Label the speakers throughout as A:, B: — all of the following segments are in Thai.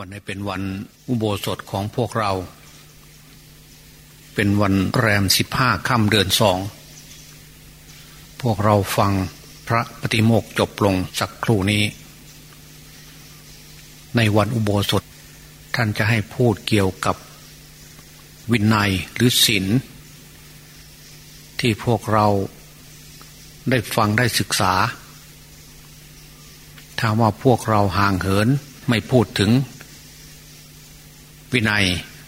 A: วันนี้เป็นวันอุโบสถของพวกเรา เป็นวันแรมสิบห้าค่ำเดือนสอง พวกเราฟังพระปฏิโมกจบลงสักครู่นี้ ในวันอุโบสถท่านจะให้พูดเกี่ยวกับวินัยหรือศีลที่พวกเราได้ฟังได้ศึกษา ถ้าว่าพวกเราห่างเหินไม่พูดถึง วินัย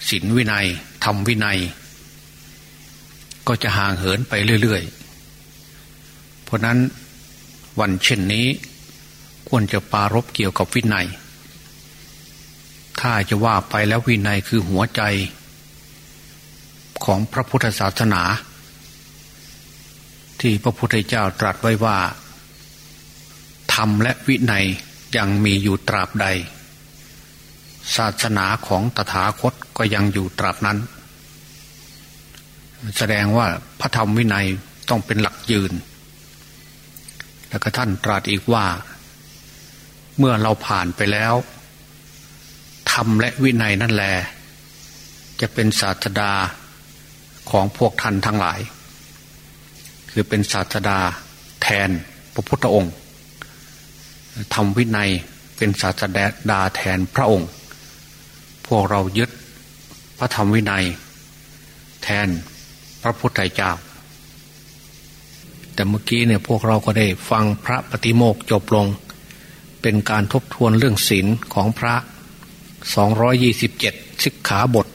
A: ศีลวินัยทำวินัย ก็จะห่างเหินไปเรื่อยๆ เพราะนั้นวันเช่นนี้ ควรจะปารบเกี่ยวกับวินัย ถ้าจะว่าไปแล้ววินัยคือหัวใจ ของพระพุทธศาสนา ที่พระพุทธเจ้าตรัสไว้ว่าธรรมและวินัยยังมีอยู่ตราบใด ศาสนาของตถาคตก็ยังอยู่ตราบนั้น แสดงว่าพระธรรมวินัยต้องเป็นหลักยืน แล้วก็ท่านตรัสอีกว่า เมื่อเราผ่านไปแล้วธรรมและวินัยนั่นแหละจะเป็นศาสดาของพวกท่านทั้งหลาย คือเป็นศาสดาแทนพระพุทธองค์ธรรมวินัยเป็นศาสดาแทนพระองค์ พวกเรายึดพระธรรมวินัย แทนพระพุทธเจ้า แต่เมื่อกี้เนี่ยพวกเราก็ได้ฟังพระปฏิโมกจบลง เป็นการทบทวนเรื่องศีลของพระ 227สิกขาบท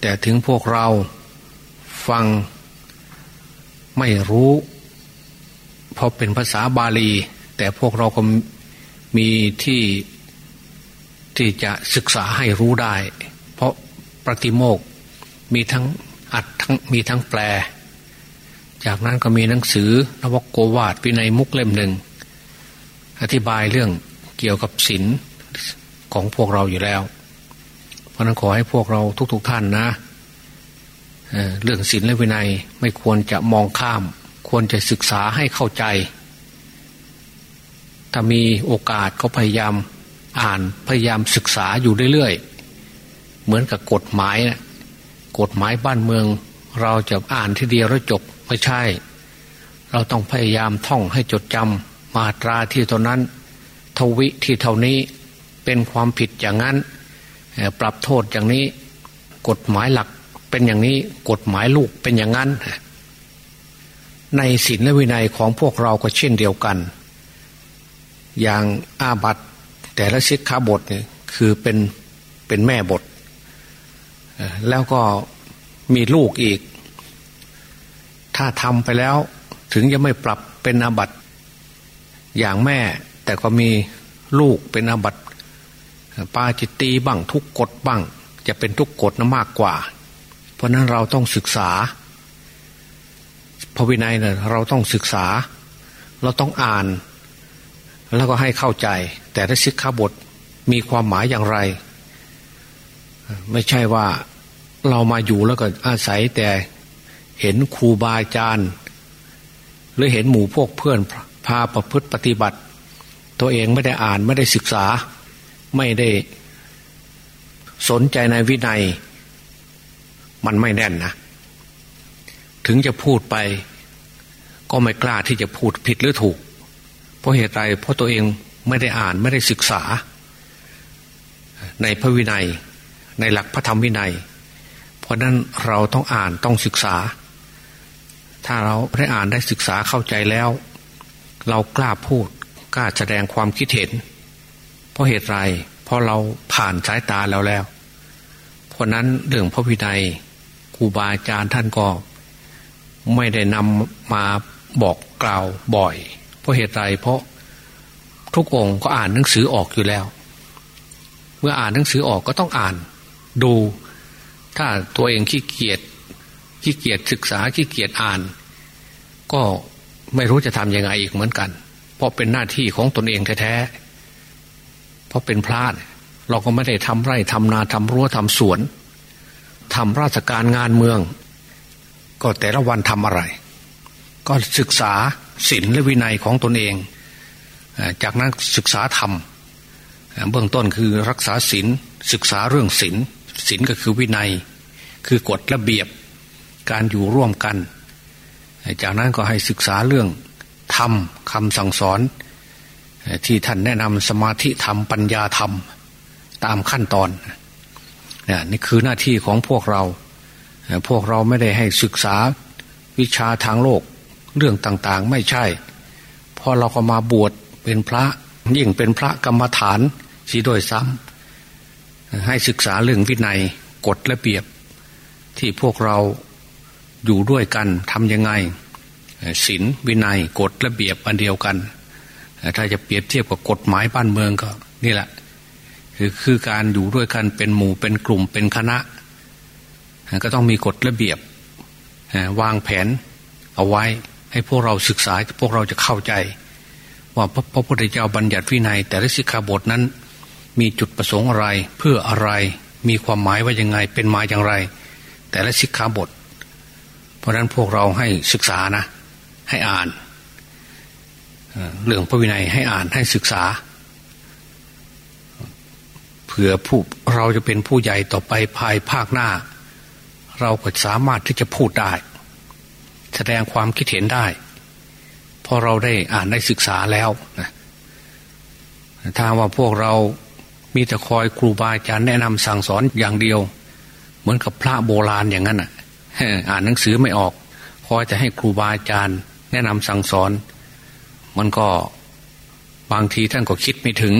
A: แต่ถึงพวกเราฟังไม่รู้ เพราะเป็นภาษาบาลี แต่พวกเราก็มีที่ ที่จะศึกษาให้รู้ได้ เพราะปฏิโมกมีทั้งอัดทั้งมีทั้งแปล จากนั้นก็มีหนังสือนวโกวาดวินัยมุกเล่มหนึ่ง อธิบายเรื่องเกี่ยวกับศีลของพวกเราอยู่แล้ว เพราะนั้นขอให้พวกเราทุกๆทท่านนะเเรื่องศีลและวินัยไม่ควรจะมองข้าม ควรจะศึกษาให้เข้าใจ ถ้ามีโอกาสก็พยายาม อ่านพยายามศึกษาอยู่เรื่อยๆเหมือนกับกฎหมายนะกฎหมายบ้านเมือง เราจะอ่านทีเดียวแล้วจบไม่ใช่ เราต้องพยายามท่องให้จดจำมาตราที่เท่านั้น ทวิที่เท่านี้เป็นความผิดอย่างนั้น ปรับโทษอย่างนี้ กฎหมายหลักเป็นอย่างนี้กฎหมายลูกเป็นอย่างนั้น ในศีลและวินัยของพวกเราก็เช่นเดียวกัน อย่างอาบัต แต่ละสิกขาบทเนี่ยคือเป็นเป็นแม่บท แล้วก็มีลูกอีก ถ้าทำไปแล้วถึงจะไม่ปรับเป็นอาบัตอย่างแม่ แต่ก็มีลูกเป็นอาบัตปาจิตตีบ้างทุกกฎบ้าง จะเป็นทุกกฎนะมากกว่า เพราะนั้นเราต้องศึกษาพระวินัยเนี่ยเราต้องศึกษา เราต้องอ่าน แล้วก็ให้เข้าใจ แต่ถ้าสิกขาบทมีความหมายอย่างไร ไม่ใช่ว่าเรามาอยู่แล้วก็อาศัยแต่เห็นครูบาอาจารย์หรือเห็นหมู่พวกเพื่อนพาประพฤติปฏิบัติ ตัวเองไม่ได้อ่านไม่ได้ศึกษา ไม่ได้สนใจในวินัย มันไม่แน่นนะ ถึงจะพูดไป ก็ไม่กล้าที่จะพูดผิดหรือถูก ราะเหตุไรเพราะตัวเองไม่ได้อ่านไม่ได้ศึกษา ในพระวินัย ในหลักพระธรรมวินัย เพราะนั้นเราต้องอ่านต้องศึกษา ถ้าเราได้อ่านได้ศึกษาเข้าใจแล้ว เรากล้าพูดกล้าแสดงความคิดเห็น เพราะเหตุไรเพราะเราผ่านสายตาแล้วแล้ว เพราะนั้นเรื่องพระวินัยครูบาอาจารย์ท่านก็ไม่ได้นำมาบอกกล่าวบ่อย ราะเหตุไรเพราะทุกองค์ก็อ่านหนังสือออกอยู่แล้ว เมื่ออ่านหนังสือออกก็ต้องอ่าน ดู ถ้าตัวเองขี้เกียจขี้เกียจศึกษาขี้เกียจอ่าน ก็ไม่รู้จะทำยังไงอีกเหมือนกัน เพราะเป็นหน้าที่ของตนเองแท้ๆเพราะเป็นพระเราก็ไม่ได้ทำไร่ทำนาทำรั้วทำสวนทำราชการงานเมือง ก็แต่ละวันทำอะไร ก็ศึกษา ศีลและวินัยของตนเอง จากนั้นศึกษาธรรมเบื้องต้นคือรักษาศีลศึกษาเรื่องศีลศีลก็คือวินัย คือกฎระเบียบการอยู่ร่วมกัน จากนั้นก็ให้ศึกษาเรื่องธรรมคำสั่งสอน ที่ท่านแนะนำสมาธิธรรมปัญญาธรรมตามขั้นตอนนี่คือหน้าที่ของพวกเรา พวกเราไม่ได้ให้ศึกษาวิชาทางโลก เรื่องต่างๆ ไม่ใช่ พอเราก็มาบวชเป็นพระ ยิ่งเป็นพระกรรมฐานสีโดยซ้ำให้ศึกษาเรื่องวินัยกฎระเบียบ ที่พวกเราอยู่ด้วยกันทำยังไงศีลวินัยกฎระเบียบอันเดียวกัน ถ้าจะเปรียบเทียบกับกฎหมายบ้านเมืองก็นี่แหละคือคือการอยู่ด้วยกันเป็นหมู่เป็นกลุ่มเป็นคณะ ก็ต้องมีกฎระเบียบวางแผนเอาไว้ ให้พวกเราศึกษาพวกเราจะเข้าใจ ว่าพระพุทธเจ้าบัญญัติวินัย แต่ละสิกขาบทนั้น มีจุดประสงค์อะไรเพื่ออะไรมีความหมายว่ายังไงเป็นมาอย่างไร แต่ละสิกขาบท เพราะนั้นพวกเราให้ศึกษานะ ให้อ่านเรื่องพระวินัยให้อ่านให้ศึกษาเผื่อผู้เราจะเป็นผู้ใหญ่ต่อไปภายภาคหน้า เราก็สามารถที่จะพูดได้ แสดงความคิดเห็นได้พอเราได้อ่านได้ศึกษาแล้วนะถ้าว่าพวกเรามีแต่คอยครูบาอาจารย์แนะนำสั่งสอนอย่างเดียว เหมือนกับพระโบราณอย่างนั้นอะอ่านหนังสือไม่ออกคอยจะให้ครูบาอาจารย์ แนะนำสั่งสอน มันก็บางทีท่านก็คิดไม่ถึง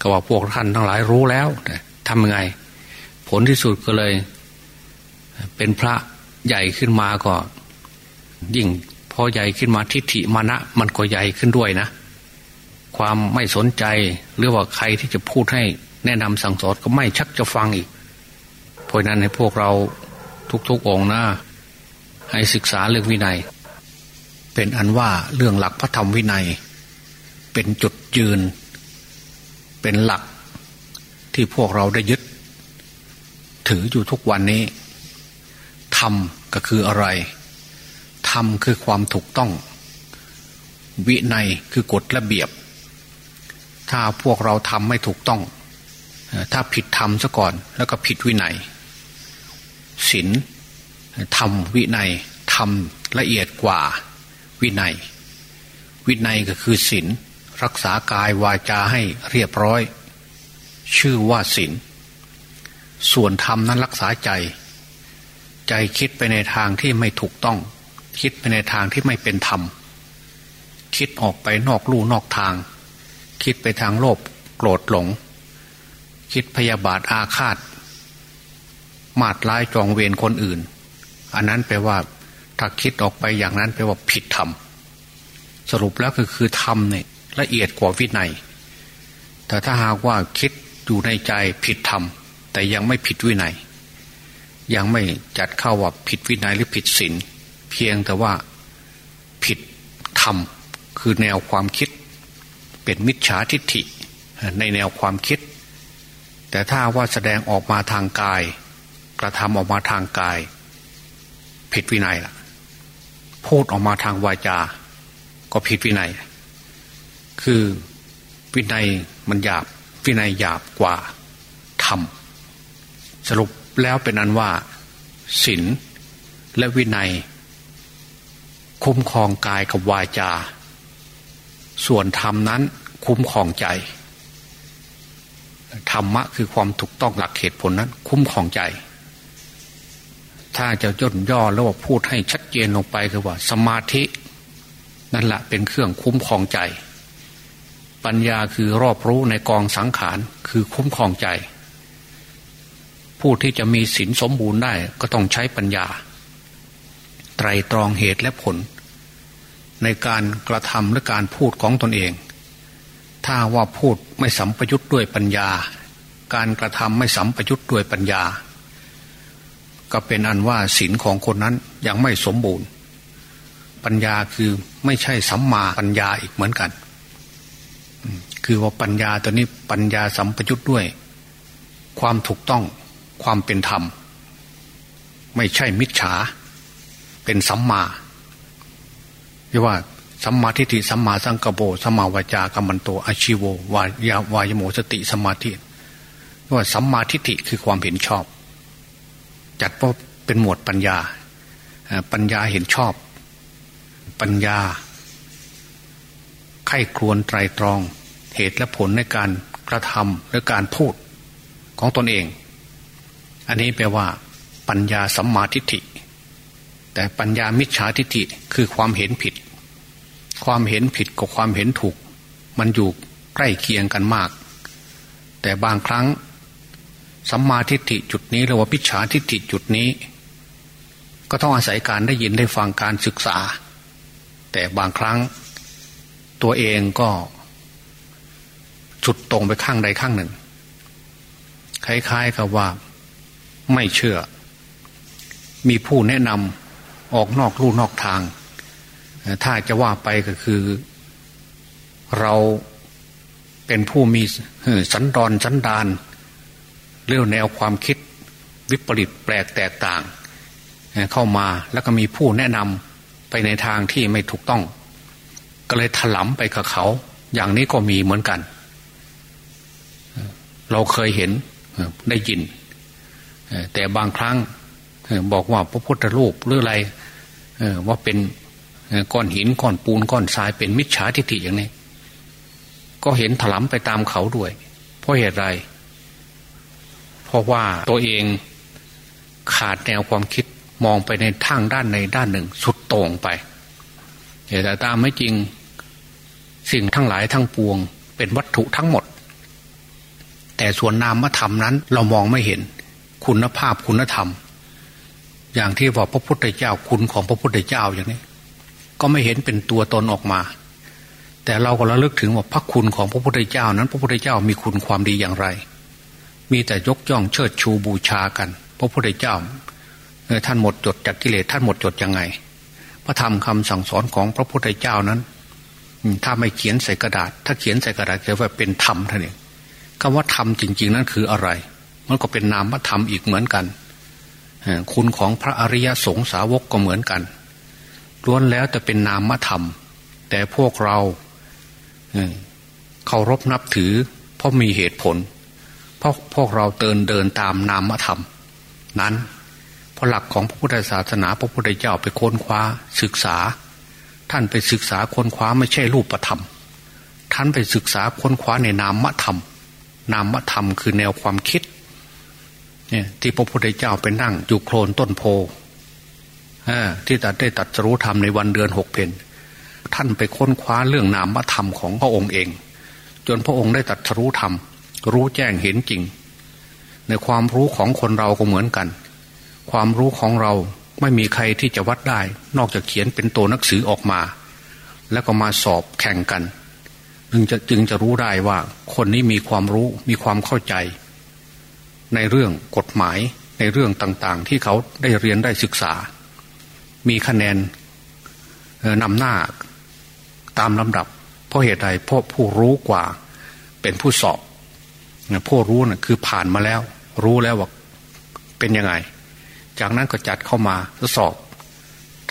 A: ก็ว่าพวกท่านทั้งหลายรู้แล้วทำยังไง ผลที่สุดก็เลย เป็นพระใหญ่ขึ้นมาก็ ยิ่งพอใหญ่ขึ้นมาทิฏฐิมานะมันก็ใหญ่ขึ้นด้วยนะ ความไม่สนใจหรือว่าใครที่จะพูดให้แนะนำสั่งสอนก็ไม่ชักจะฟังอีก เพราะนั้นให้พวกเราทุกๆองนะให้ศึกษาเรื่องวินัย เป็นอันว่าเรื่องหลักพระธรรมวินัย เป็นจุดยืน เป็นหลักที่พวกเราได้ยึด ถืออยู่ทุกวันนี้ธรรมก็คืออะไร รมคือความถูกต้อง วินัยคือกฎระเบียบ ถ้าพวกเราทำไม่ถูกต้อง ถ้าผิดธรรมซะก่อนแล้วก็ผิดวินัยศีลธรรมวินัยธรรมละเอียดกว่าวินัย วินัยก็คือศีลรักษากายวาจาให้เรียบร้อย ชื่อว่าศีลส่วนธรรมนั้นรักษาใจ ใจคิดไปในทางที่ไม่ถูกต้อง คิดไปในทางที่ไม่เป็นธรรม คิดออกไปนอกลู่นอกทาง คิดไปทางโลภโกรธหลง คิดพยาบาทอาฆาต มาดร้ายจองเวรคนอื่น อันนั้นแปลว่า ถ้าคิดออกไปอย่างนั้นแปลว่าผิดธรรมสรุปแล้วก็คือธรรมเนี่ยละเอียดกว่าวินัย แต่ถ้าหากว่าคิดอยู่ในใจผิดธรรม แต่ยังไม่ผิดวินัย ยังไม่จัดเข้าว่าผิดวินัยหรือผิดศีล พียงแต่ว่าผิดธรรมคือแนวความคิด เป็นมิจฉาทิฏฐิในแนวความคิด แต่ถ้าว่าแสดงออกมาทางกาย กระทำออกมาทางกาย ผิดวินัยล่ะ พูดออกมาทางวาจา ก็ผิดวินัย คือวินัยมันหยาบวินัยหยาบกว่าธรรมสรุปแล้วเป็นอันว่าศีลและวินัย คุ้มครองกายกับวาจา ส่วนธรรมนั้นคุ้มครองใจธรรมะคือความถูกต้องหลักเหตุผลนั้น คุ้มครองใจ ถ้าจะย่นย่อแล้วว่าพูดให้ชัดเจนลงไปคือว่า สมาธิ นั่นแหละเป็นเครื่องคุ้มครองใจ ปัญญาคือรอบรู้ในกองสังขารคือคุ้มครองใจ ผู้ที่จะมีศีลสมบูรณ์ได้ก็ต้องใช้ปัญญา ไตรตรองเหตุและผล ในการกระทำและการพูดของตนเอง ถ้าว่าพูดไม่สัมปยุทธ์ด้วยปัญญา การกระทำไม่สัมปยุทธ์ด้วยปัญญา ก็เป็นอันว่าศีลของคนนั้นยังไม่สมบูรณ์ ปัญญาคือไม่ใช่สัมมาปัญญาอีกเหมือนกัน คือว่าปัญญาตัวนี้ปัญญาสัมปยุทธ์ด้วย ความถูกต้องความเป็นธรรม ไม่ใช่มิจฉา เป็นสัมมาเรียกว่าสัมมาทิฏฐิสัมมาสังกปรสัมมาวาจากรรมันโตอาชิโววายาวายโมสติสมาธิว่าสัมมาทิฏฐิคือความเห็นชอบ จัดว่าเป็นหมวดปัญญา ปัญญาเห็นชอบ ปัญญา ไข้ครวนไตรตรอง เหตุและผลในการกระทำและการพูดของตนเอง อันนี้แปลว่า ปัญญาสัมมาทิฏฐิ แต่ปัญญามิจฉาทิฏฐิคือความเห็นผิด ความเห็นผิดกับความเห็นถูก มันอยู่ใกล้เคียงกันมาก แต่บางครั้งสัมมาทิฏฐิจุดนี้หรือว่ามิจฉาทิฏฐิจุดนี้ ก็ต้องอาศัยการได้ยินได้ฟังการศึกษา แต่บางครั้งตัวเองก็จุดตรงไปข้างใดข้างหนึ่งคล้ายๆกับว่าไม่เชื่อ มีผู้แนะนำ ออกนอกลู่นอกทาง ถ้าจะว่าไปก็คือ เราเป็นผู้มีสันดอนสันดานเรื่องแนวความคิดวิปริตแปลกแตกต่าง เข้ามาแล้วก็มีผู้แนะนำไปในทางที่ไม่ถูกต้อง ก็เลยถลำไปกับเขา อย่างนี้ก็มีเหมือนกัน เราเคยเห็นได้ยิน แต่บางครั้ง บอกว่าพระพุทธรูปหรืออะไรว่าเป็นก้อนหินก้อนปูนก้อนทรายเป็นมิจฉาทิฏฐิอย่างนี้ ก็เห็นถลำไปตามเขาด้วย เพราะเหตุไรเพราะว่าตัวเองขาดแนวความคิดมองไปในทางด้านในด้านหนึ่ง สุดโต่งไปแต่ตามไม่จริงสิ่งทั้งหลายทั้งปวง เป็นวัตถุทั้งหมด แต่ส่วนนามธรรมนั้นเรามองไม่เห็น คุณภาพคุณธรรม อย่างที่ว่าพระพุทธเจ้าคุณของพระพุทธเจ้าอย่างนี้ ก็ไม่เห็นเป็นตัวตนออกมา แต่เราก็ระลึกถึงว่าพระคุณของพระพุทธเจ้านั้น พระพุทธเจ้ามีคุณความดีอย่างไร มีแต่ยกย่องเชิดชูบูชากัน พระพุทธเจ้าท่านหมดจดจากกิเลสท่านหมดจดยังไง พระธรรมคำสั่งสอนของพระพุทธเจ้านั้นถ้าไม่เขียนใส่กระดาษ ถ้าเขียนใส่กระดาษจะว่าเป็นธรรมท่านเองคำว่าธรรมจริง ๆ นั้นคืออะไร มันก็เป็นนามธรรมอีกเหมือนกัน คุณของพระอริยสงสาวกก็เหมือนกันล้วนแล้วแต่เป็นนามธรรม แต่พวกเราเคารพนับถือ เพราะมีเหตุผล เพราะพวกเราเดินเดินตามนามธรรม นั้นพราะหลักของพระพุทธศาสนาพระพุทธเจ้าไปค้นคว้าศึกษา ท่านไปศึกษาค้นคว้าไม่ใช่รูปธรรม ท่านไปศึกษาค้นคว้าในนามธรรม นามธรรมคือแนวความคิด เนี่ยที่พระพุทธเจ้าไปนั่งอยู่โคลนต้นโพที่ตัดได้ตัดรู้ธรรมในวันเดือนหกเพนท่านไปค้นคว้าเรื่องนามธรรมของพระองค์เอง จนพระองค์ได้ตัดรู้ธรรม รู้แจ้งเห็นจริง ในความรู้ของคนเราก็เหมือนกัน ความรู้ของเราไม่มีใครที่จะวัดได้ นอกจากเขียนเป็นตัวหนังสือออกมา แล้วก็มาสอบแข่งกัน จึงจะจึงจะรู้ได้ว่าคนนี้มีความรู้มีความเข้าใจ ในเรื่องกฎหมายในเรื่องต่างๆ ที่เขาได้เรียนได้ศึกษา มีคะแนนนำหน้าตามลำดับ เพราะเหตุใดเพราะผู้รู้กว่าเป็นผู้สอบผู้รู้นะ่ะคือผ่านมาแล้ว รู้แล้วว่าเป็นยังไง จากนั้นก็จัดเข้ามาสอบ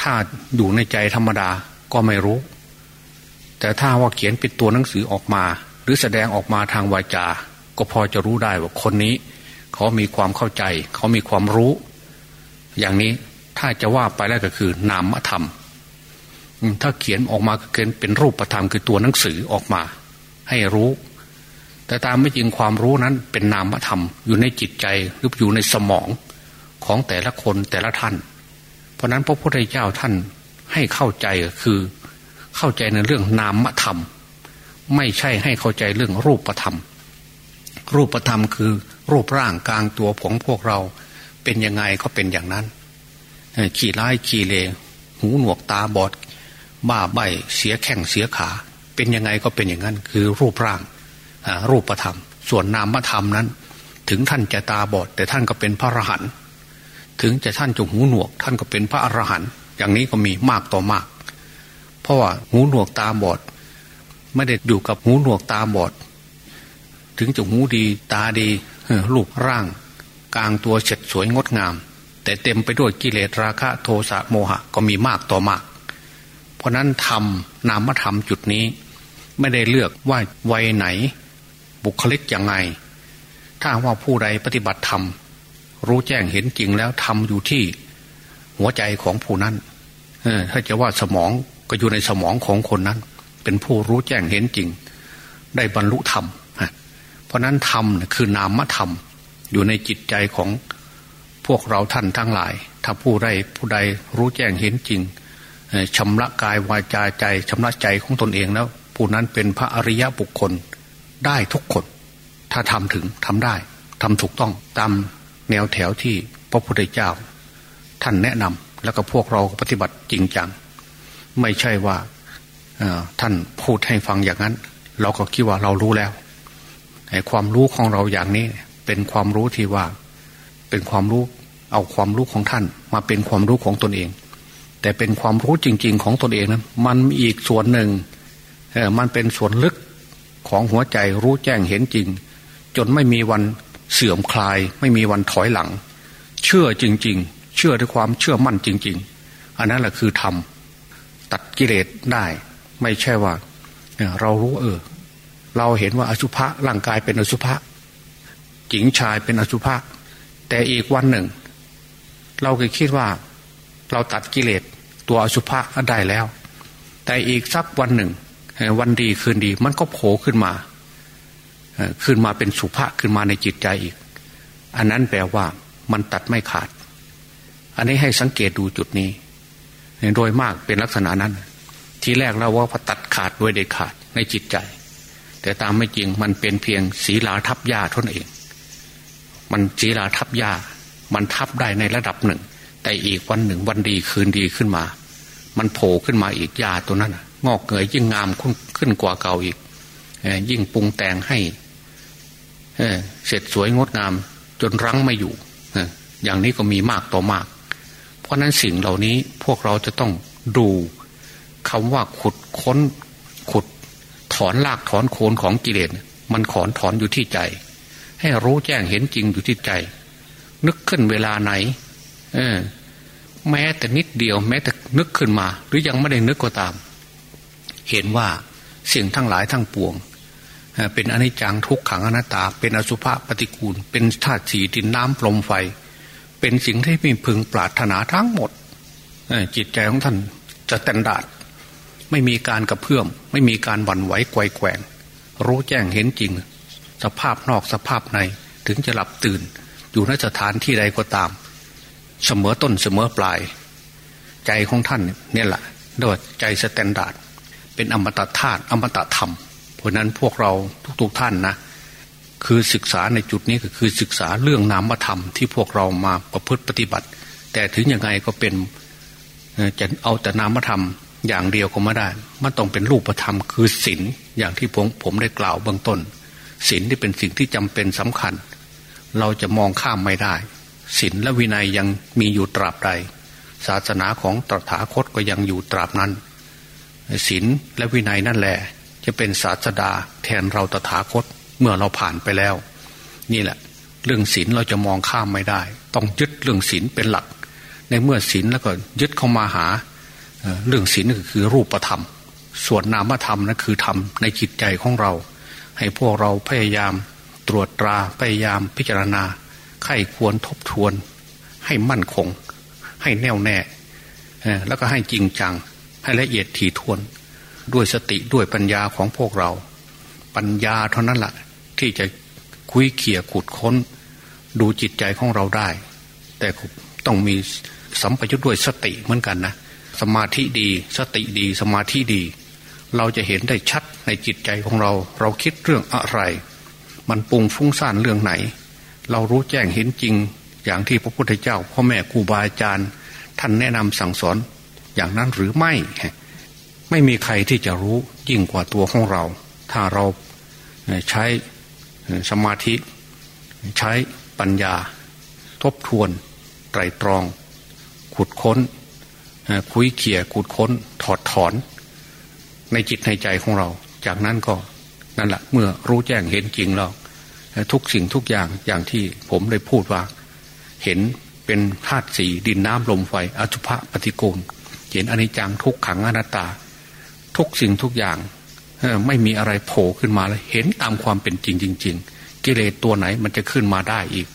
A: ถ้าอยู่ในใจธรรมดาก็ไม่รู้ แต่ถ้าว่าเขียนเป็นตัวหนังสือออกมา หรือแสดงออกมาทางวาจา ก็พอจะรู้ได้ว่าคนนี้ เขามีความเข้าใจ เขามีความรู้ อย่างนี้ถ้าจะว่าไปแล้วก็คือนามธรรม ถ้าเขียนออกมาก็เกินเป็นรูปธรรมคือตัวหนังสือออกมา ให้รู้ แต่ตามไม่จริงความรู้นั้นเป็นนามธรรม อยู่ในจิตใจหรืออยู่ในสมองของแต่ละคนแต่ละท่าน เพราะนั้นพระพุทธเจ้าท่านให้เข้าใจคือเข้าใจในเรื่องนามธรรม ไม่ใช่ให้เข้าใจเรื่องรูปธรรม รูปธรรมคือ รูปร่างกลางตัวของพวกเราเป็นยังไงก็เป็นอย่างนั้น ขี่ร้ายขี่เลหูหนวกตาบอด บ้าใบเสียแข้งเสียขา เป็นยังไงก็เป็นอย่างนั้น คือรูปร่างรูปธรรม ส่วนนามธรรมนั้น ถึงท่านจะตาบอด แต่ท่านก็เป็นพระอรหันต์ถึงจะท่านจะหูหนวก ท่านก็เป็นพระอรหันต์อย่างนี้ก็มีมากต่อมาก เพราะว่าหูหนวกตาบอด ไม่ได้อยู่กับหูหนวกตาบอด ถึงจะหูดีตาดี รูปร่างกลางตัวเฉดสวยงดงาม แต่เต็มไปด้วยกิเลสราคะโทสะโมหะก็มีมากต่อมาก เพราะนั้นธรรมนามธรรมจุดนี้ ไม่ได้เลือกว่าวัยไหน บุคลิกยังไง ถ้าว่าผู้ใดปฏิบัติธรรม รู้แจ้งเห็นจริงแล้วทำอยู่ที่หัวใจของผู้นั้นถ้าจะว่าสมองก็อยู่ในสมองของคนนั้น เป็นผู้รู้แจ้งเห็นจริง ได้บรรลุธรรม ราะนั้นธรรมคือนามธรรม อยู่ในจิตใจของพวกเราท่านทั้งหลาย ถ้าผู้ใดผู้ใดรู้แจ้งเห็นจริงชำระกายวาจาใจชำระใจของตนเองแล้วผู้นั้นเป็นพระอริยะบุคคลได้ทุกคน ถ้าทำถึงทำได้ทำถูกต้องตามแนวแถวที่พระพุทธเจ้า ท่านแนะนำแล้วก็พวกเราปฏิบัติจริงจัง ไม่ใช่ว่าท่านพูดให้ฟังอย่างนั้น เราก็คิดว่าเรารู้แล้ว ความรู้ของเราอย่างนี้ เป็นความรู้ที่ว่า เป็นความรู้ เอาความรู้ของท่าน มาเป็นความรู้ของตนเอง แต่เป็นความรู้จริง ๆ ของตนเองนะมันอีกส่วนหนึ่งเออมันเป็นส่วนลึกของหัวใจรู้แจ้งเห็นจริง จนไม่มีวันเสื่อมคลาย ไม่มีวันถอยหลัง เชื่อจริง ๆ เชื่อด้วยความเชื่อมั่นจริง ๆ อันนั้นแหละคือธรรมตัดกิเลสได้ ไม่ใช่ว่าเรารู้เออ เราเห็นว่าอสุภะร่างกายเป็นอสุภะหญิงชายเป็นอสุภะแต่อีกวันหนึ่ง เราก็คิดว่า เราตัดกิเลสตัวอสุภะได้แล้ว แต่อีกสักวันหนึ่ง วันดีคืนดี มันก็โผล่ขึ้นมาขึ้นมาเป็นสุภะขึ้นมาในจิตใจอีก อันนั้นแปลว่ามันตัดไม่ขาด อันนี้ให้สังเกตดูจุดนี้ โดยมากเป็นลักษณะนั้น ทีแรกเราว่าพตัดขาดโดยเด็ดขาดในจิตใจ แต่ตามไม่จริงมันเป็นเพียงศีลาทับยาเท่านั้นเอง มันศีลาทับยามันทับได้ในระดับหนึ่ง แต่อีกวันหนึ่งวันดีคืนดีขึ้นมา มันโผล่ขึ้นมาอีกยาตัวนั้นงอกเงยยิ่งงามขึ้นกว่าเก่าอีกยิ่งปรุงแต่งให้เสร็จสวยงดงามจนรั้งไม่อยู่อย่างนี้ก็มีมากต่อมาก เพราะนั้นสิ่งเหล่านี้พวกเราจะต้องดูคำว่าขุดค้นขุด ถอนลากถอนโคนของกิเลสมันถอนถอนอยู่ที่ใจ ให้รู้แจ้งเห็นจริงอยู่ที่ใจ นึกขึ้นเวลาไหน เออ แม้แต่นิดเดียว แม้แต่นึกขึ้นมา หรือยังไม่ได้นึกก็ตาม เห็นว่าสิ่งทั้งหลายทั้งปวงเป็นอนิจจังทุกขังอนัตตา เป็นอสุภะปฏิกูล เป็นธาตุสีดินน้ำลมไฟ เป็นสิ่งที่ไม่พึงปรารถนาทั้งหมดจิตใจของท่านจะ standard ไม่มีการกระเพื่อม ไม่มีการหวั่นไหวไกวแกว่ง รู้แจ้งเห็นจริง สภาพนอกสภาพในถึงจะหลับตื่น อยู่ในสถานที่ใดก็ตาม เสมอต้นเสมอปลาย ใจของท่านเนี่ยแหละด้วยใจ standard เป็นอมตะธาตุอมตะธรรม เพราะนั้นพวกเราทุกๆท่านนะคือศึกษาในจุดนี้ก็คือศึกษาเรื่องนามธรรมที่พวกเรามาประพฤติปฏิบัติ แต่ถึงยังไงก็เป็นจะเอาแต่นามธรรม อย่างเดียวก็ไม่ได้ มันต้องเป็นรูปธรรมคือศีลอย่างที่ผมผมได้กล่าวเบื้องต้นศีลที่เป็นสิ่งที่จำเป็นสำคัญ เราจะมองข้ามไม่ได้ศีลและวินัยยังมีอยู่ตราบใด ศาสนาของตถาคตก็ยังอยู่ตราบนั้นศีลและวินัยนั่นแหละ จะเป็นศาสดาแทนเราตถาคตเมื่อเราผ่านไปแล้ว นี่แหละ เรื่องศีลเราจะมองข้ามไม่ได้ ต้องยึดเรื่องศีลเป็นหลัก ในเมื่อศีลแล้วก็ยึดเข้ามาหา เรื่องศีลก็คือรูปธรรม ส่วนนามธรรมนั่นคือธรรมในจิตใจของเรา ให้พวกเราพยายามตรวจตราพยายามพิจารณาไข้ควรทบทวน ให้มั่นคง ให้แน่วแน่แล้วก็ให้จริงจัง ให้ละเอียดถี่ถ้วน ด้วยสติด้วยปัญญาของพวกเรา ปัญญาเท่านั้นแหละที่จะคุยเขี่ยขุดค้น ดูจิตใจของเราได้ แต่ต้องมีสัมปยุทธ์ด้วยสติเหมือนกันนะ สมาธิดี สติดีสมาธิดี เราจะเห็นได้ชัดในจิตใจของเรา เราคิดเรื่องอะไร มันปุงฟุ้งซ่านเรื่องไหน เรารู้แจ้งเห็นจริง อย่างที่พระพุทธเจ้า พ่อแม่ครูบาอาจารย์ ท่านแนะนำสั่งสอนอย่างนั้นหรือไม่ ไม่มีใครที่จะรู้ยิ่งกว่าตัวของเรา ถ้าเราใช้สมาธิ ใช้ปัญญา ทบทวนไตรตรอง ขุดค้น คุยเขี่ยขุดค้นถอดถอน ในจิตในใจของเรา จากนั้นก็นั่นแหละเมื่อรู้แจ้งเห็นจริงแล้วทุกสิ่งทุกอย่างอย่างที่ผมได้พูดว่า เห็นเป็นธาตุสีดินน้ำลมไฟอสุภะปฏิโกณจเห็นอนิจจังทุกขังอนัตตา ทุกสิ่งทุกอย่างไม่มีอะไรโผล่ขึ้นมาเลยเห็นตามความเป็นจริงจริง ๆ กิเลสตัวไหนมันจะขึ้นมาได้อีก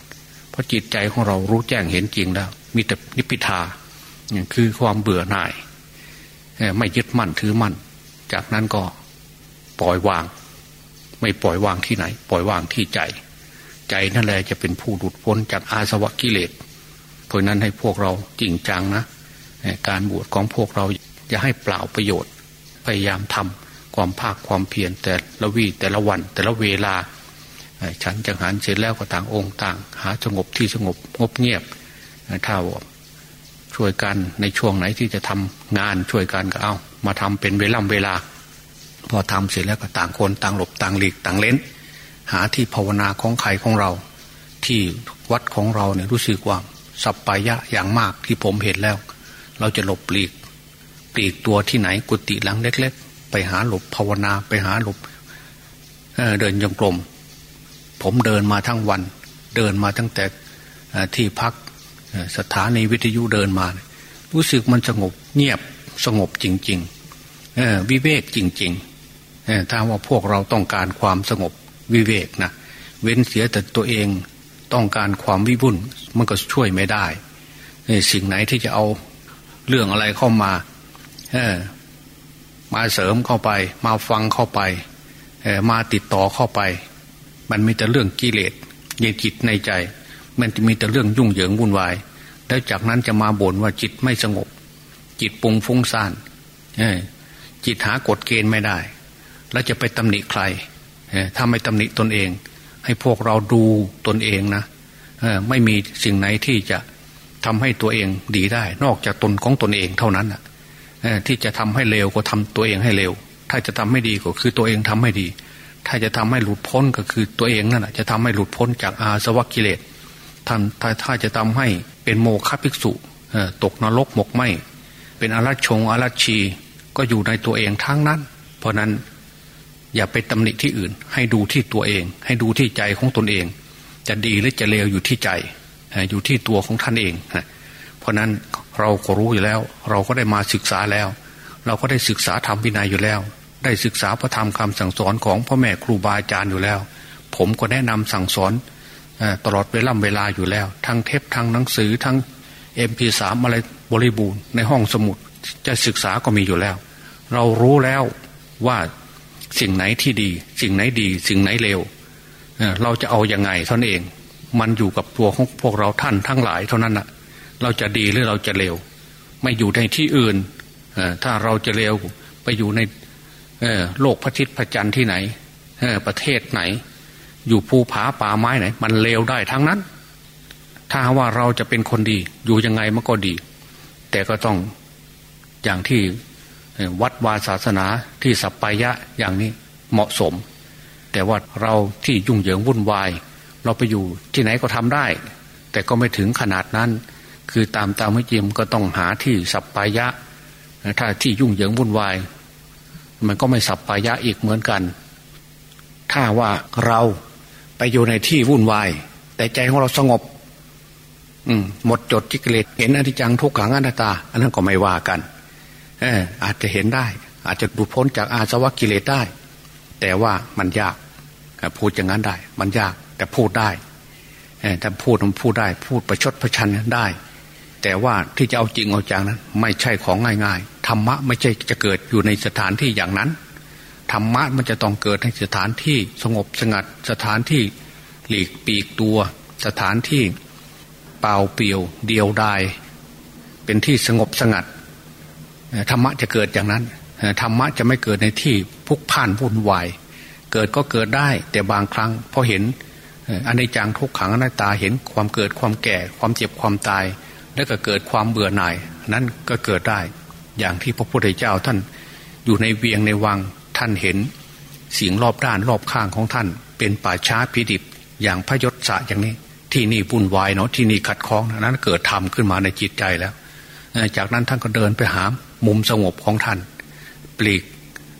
A: เพราะจิตใจของเรารู้แจ้งเห็นจริงแล้ว มีแต่นิพพิทา คือความเบื่อหน่ายไม่ยึดมั่นถือมั่น จากนั้นก็ปล่อยวาง ไม่ปล่อยวางที่ไหน ปล่อยวางที่ใจ ใจนั่นแหละจะเป็นผู้หลุดพ้นจากอาสวะกิเลสเพราะนั้นให้พวกเราจริงจังนะการบวชของพวกเราจะให้เปล่าประโยชน์ พยายามทำความภาคความเพียรแต่ละวีแต่ละวัน แต่ละเวลาฉันจังหันเสร็จแล้วก็ต่างองค์ต่าง หาสงบที่สงบงบเงียบถ้า ช่วยกันในช่วงไหนที่จะทำงานช่วยกันก็เอามาทำเป็นเวลาเวลา พอทำเสร็จแล้วก็ต่างคนต่างหลบต่างหลีกต่างเล้น หาที่ภาวนาของใครของเรา ที่วัดของเราเนี่ยรู้สึกว่าสัปปายะอย่างมากที่ผมเห็นแล้ว เราจะหลบหลีกปลีกตัวที่ไหนกุฏิหลังเล็ก ๆ ไปหาหลบภาวนาไปหาหลบเเดินยงกลม ผมเดินมาทั้งวัน เดินมาตั้งแต่ที่พัก สถานีวิทยุเดินมา รู้สึกมันสงบเงียบสงบจริงๆวิเวกจริงๆถ้าว่าพวกเราต้องการความสงบวิเวกนะเว้นเสียแต่ตัวเองต้องการความวิบุ่นมันก็ช่วยไม่ได้สิ่งไหนที่จะเอาเรื่องอะไรเข้ามามาเสริมเข้าไป มาฟังเข้าไปมาติดต่อเข้าไป มันมีแต่เรื่องกิเลสในจิตในใจ มันจะมีแต่เรื่องยุ่งเหยิงวุ่นวาย แล้วจากนั้นจะมาบ่นว่าจิตไม่สงบ จิตปุงฟุ้งซ่านจิตหากฎเกณฑ์ไม่ได้ แล้วจะไปตำหนิใครถ้าไม่ตำหนิตนเอง ให้พวกเราดูตนเองนะไม่มีสิ่งไหนที่จะทำให้ตัวเองดีได้ นอกจากตนของตนเองเท่านั้นที่จะทำให้เลวก็ทำตัวเองให้เลวถ้าจะทำให้ดีก็คือตัวเองทำให้ดี ถ้าจะทำให้หลุดพ้นก็คือตัวเองนั่นแหะจะทำให้หลุดพ้นจากอาสวะกิเลส ท่านถ้าถ้าจะทำให้เป็นโมฆะภิกษุตกนรกหมกไหมเป็นอารัชงอารัชีก็อยู่ในตัวเองทั้งนั้น เพราะนั้นอย่าไปตำหนิที่อื่น ให้ดูที่ตัวเอง ให้ดูที่ใจของตนเอง จะดีหรือจะเลวอยู่ที่ใจ อยู่ที่ตัวของท่านเอง เพราะนั้นเราก็รู้อยู่แล้ว เราก็ได้มาศึกษาแล้ว เราก็ได้ศึกษาธรรมวินัยอยู่แล้ว ได้ศึกษาพระธรรมคำสั่งสอนของพ่อแม่ครูบาอาจารย์อยู่แล้ว ผมก็แนะนำสั่งสอน ตลอดเวลาเวลาอยู่แล้ว ทั้งเทปทั้งหนังสือทั้งเอ็มพีสามอะไรบริบูรณ์ในห้องสมุดจะศึกษาก็มีอยู่แล้ว เรารู้แล้วว่าสิ่งไหนที่ดี สิ่งไหนดี สิ่งไหนเลวเราจะเอาอยัางไงเท่านั้นเอง มันอยู่กับตัวของพวกเราท่านทั้งหลายเท่านั้นนะเราจะดีหรือเราจะเลวไม่อยู่ในที่อื่นถ้าเราจะเลวไปอยู่ในโลกพระทิศพระจันทร์ที่ไหนประเทศไหน อยู่ภูผาป่าไม้ไหน มันเลวได้ทั้งนั้น ถ้าว่าเราจะเป็นคนดี อยู่ยังไงมันก็ดี แต่ก็ต้องอย่างที่วัดวาศาสนาที่สัปปายะอย่างนี้เหมาะสม แต่ว่าเราที่ยุ่งเหยิงวุ่นวาย เราไปอยู่ที่ไหนก็ทำได้ แต่ก็ไม่ถึงขนาดนั้น คือตามตามไม่จริงก็ต้องหาที่สัปปายะ ถ้าที่ยุ่งเหยิงวุ่นวาย มันก็ไม่สัปปายะอีกเหมือนกัน ถ้าว่าเรา ไปอยู่ในที่วุ่นวาย แต่ใจของเราสงบ อืมหมดจดจิกเลสเห็นอนิจจังทุกขังอนัตตา อันนั้นก็ไม่ว่ากันเอออาจจะเห็นได้ อาจจะบุพ้นจากอาสวะกิเลสได้ แต่ว่ามันยากพูดอย่างนั้นได้ มันยากแต่พูดได้แต่พูดมันพูดได้ พูดประชดประชันได้ แต่ว่าที่จะเอาจริงเอาจังนั้น ไม่ใช่ของง่ายๆธรรมะไม่ใช่จะเกิดอยู่ในสถานที่อย่างนั้น ธรรมะมันจะต้องเกิดในสถานที่สงบสงัดสถานที่หลีกปีกตัว สถานที่เปล่าเปลี่ยวเดียวดายเป็นที่สงบสงัดธรรมะจะเกิดอย่างนั้นธรรมะจะไม่เกิดในที่พุกพ่านวุ่นวายเกิดก็เกิดได้ แต่บางครั้งพอเห็นอันในจังทุกขังอนัตตาเห็นความเกิดความแก่ ความเจ็บความตาย แล้วก็เกิดความเบื่อหน่าย นั้นก็เกิดได้ อย่างที่พระพุทธเจ้าท่านอยู่ในเวียงในวัง ท่านเห็นสิ่งรอบด้านรอบข้างของท่าน เป็นป่าช้าพิดิบอย่างพยศสะอย่างนี้ ที่นี่วุ่นวายเนาะที่นี่ขัดข้องนั้นเกิดธรรมขึ้นมาในจิตใจแล้ว จากนั้นท่านก็เดินไปหามุมสงบของท่าน ปลีก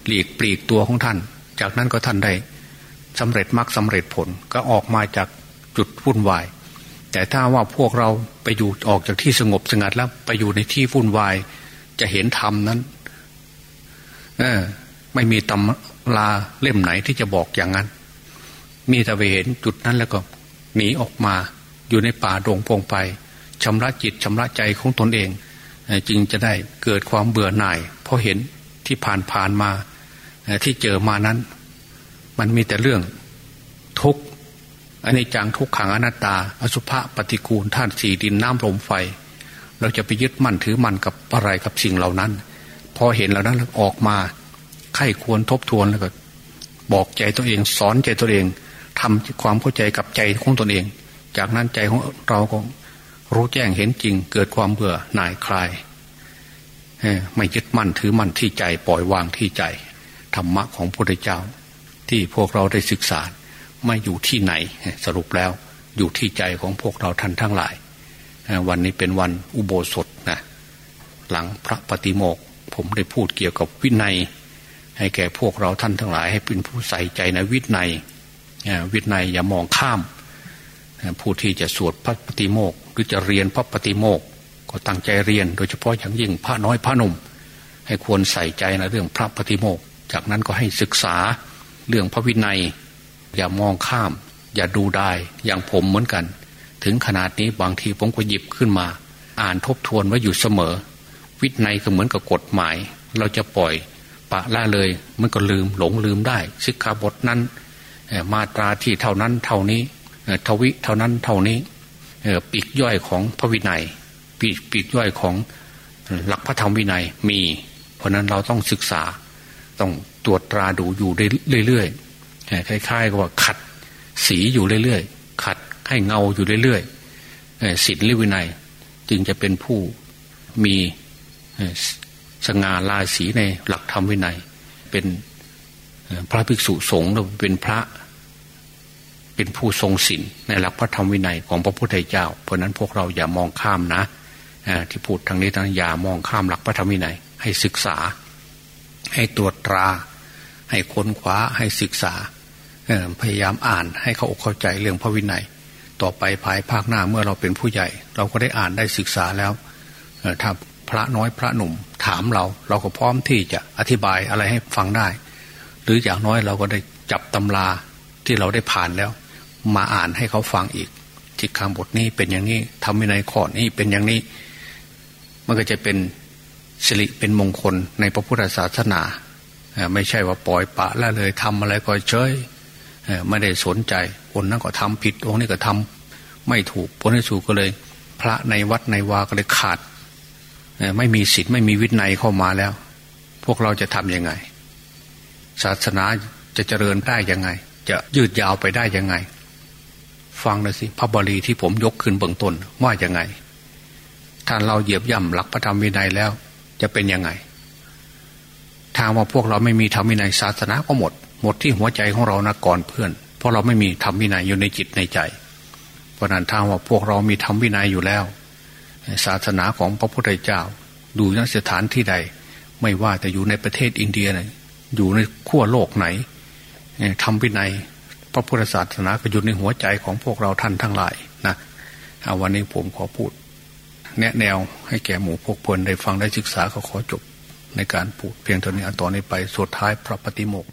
A: ปลีกปลีกตัวของท่าน จากนั้นก็ท่านได้สำเร็จมรรคสาเร็จผลก็ออกมาจากจุดวุ่นวาย แต่ถ้าว่าพวกเราไปอยู่ออกจากที่สงบสงัดแล้วไปอยู่ในที่วุ่นวาย จะเห็นธรรมนั้น เออ ไม่มีตำราเล่มไหนที่จะบอกอย่างนั้น มีแต่ไปเห็นจุดนั้นแล้วก็ หนีออกมาอยู่ในป่าดงพงไปชำระจิตชำระใจของตนเองจึงจะได้เกิดความเบื่อหน่าย เพราะเห็นที่ผ่านผ่านมาที่เจอมานั้น มันมีแต่เรื่องทุกข์อันนี้จังทุกขังอนัตตา อสุภะปฏิกูลท่านสี่ดินน้ำลมไฟ เราจะไปยึดมั่นถือมั่นกับอะไรกับสิ่งเหล่านั้น พอเห็นเหล่านั้นออกมา ไข้ควรทบทวนแล้วก็ บอกใจตัวเอง สอนใจตัวเองทำความเข้าใจกับใจของตนเอง จากนั้นใจของเราก็รู้แจ้งเห็นจริง เกิดความเบื่อหน่ายคลายไม่ยึดมั่นถือมั่นที่ใจปล่อยวางที่ใจธรรมะของพระพุทธเจ้า ที่พวกเราได้ศึกษา ไม่อยู่ที่ไหน สรุปแล้วอยู่ที่ใจของพวกเราท่านทั้งหลาย วันนี้เป็นวันอุโบสถนะหลังพระปฏิโมกผมได้พูดเกี่ยวกับวินัย ให้แก่พวกเราท่านทั้งหลาย ให้เป็นผู้ใส่ใจในวินัยวินัยอย่ามองข้าม ผู้ที่จะสวดพระปฏิโมกหรือจะเรียนพระปฏิโมกก็ตั้งใจเรียน โดยเฉพาะอย่างยิ่งพระน้อยพระหนุ่มให้ควรใส่ใจในเรื่องพระปฏิโมกจากนั้นก็ให้ศึกษาเรื่องพระวินัย อย่ามองข้าม อย่าดูได้อย่างผมเหมือนกัน ถึงขนาดนี้บางทีผมก็หยิบขึ้นมา อ่านทบทวนไว้อยู่เสมอ วินัยก็เหมือนกับกฎหมาย เราจะปล่อย ปะละเลย มันก็ลืมหลงลืมได้สิกขาบทนั้นมาตราที่เท่านั้นเท่านี้ทวิเท่านั้นเท่านี้ปีกย่อยของพระวินัยปีกปีกย่อยของหลักพระธรรมวินัยมี เพราะนั้นเราต้องศึกษา ต้องตรวจตราดูอยู่เรื่อยๆคล้ายๆกับว่าขัดสีอยู่เรื่อยๆขัดให้เงาอยู่เรื่อยๆศีลหรือวินัย จึงจะเป็นผู้มี สง่าลาสีในหลักธรรมวินัย เป็นพระภิกษุสงฆ์เราเป็นพระ เป็นผู้ทรงศีลในหลักพระธรรมวินัยของพระพุทธเจ้า เพราะนั้นพวกเราอย่ามองข้ามนะที่พูดทางนี้ทางอย่ามองข้ามหลักพระธรรมวินัย ให้ศึกษา ให้ตรวจตรา ให้ค้นคว้าให้ศึกษาพยายามอ่านให้เขาอกเข้าใจเรื่องพระวินัย ต่อไปภายภาคหน้าเมื่อเราเป็นผู้ใหญ่ เราก็ได้อ่านได้ศึกษาแล้วถ้า พระน้อยพระหนุ่ม ถามเรา เราก็พร้อมที่จะอธิบายอะไรให้ฟังได้ หรืออย่างน้อยเราก็ได้จับตำราที่เราได้ผ่านแล้ว มาอ่านให้เขาฟังอีกจิตคำบทนี้เป็นอย่างนี้ทำในในข้อนี้เป็นอย่างนี้ มันก็จะเป็นสิริเป็นมงคลในพระพุทธศาสนา ไม่ใช่ว่าปล่อยปะละเลยทำอะไรก็เฉยไม่ได้สนใจคนนั้นก็ทำผิดองค์นี้ก็ทำไม่ถูกผลที่สุดก็เลย พระในวัดในวาก็เลยขาด ไม่มีศีลไม่มีวินัยเข้ามาแล้ว พวกเราจะทำยังไง ศาสนาจะเจริญได้ยังไง จะยืดยาวไปได้ยังไง ฟังเลยสิพระบาลีที่ผมยกขึ้นเบื้องต้นว่าอย่างไงถ้าเราเหยียบย่ำหลักพระธรรมวินัยแล้ว จะเป็นยังไงทางว่าพวกเราไม่มีธรรมวินัยศาสนาก็หมด หมดที่หัวใจของเรานะก่อนเพื่อน เพราะเราไม่มีธรรมวินัยอยู่ในจิตในใจ เพราะนั้นทางว่าพวกเรามีธรรมวินัยอยู่แล้ว ศาสนาของพระพุทธเจ้า ดูนสถานที่ใด ไม่ว่าแต่อยู่ในประเทศอินเดียไหนอยู่ในขั้วโลกไหนทำวินัยพระพุทธศาสนาก็อยู่ในหัวใจของพวกเราท่านทั้งหลายนะวันนี้ผมขอพูด แนะแนวให้แก่หมู่พวกเพลินได้ฟังได้ศึกษาก็ขอจบในการพูดเพียงเท่านี้ต่อนนี้ไปสุดท้ายพระปฏิโมกข์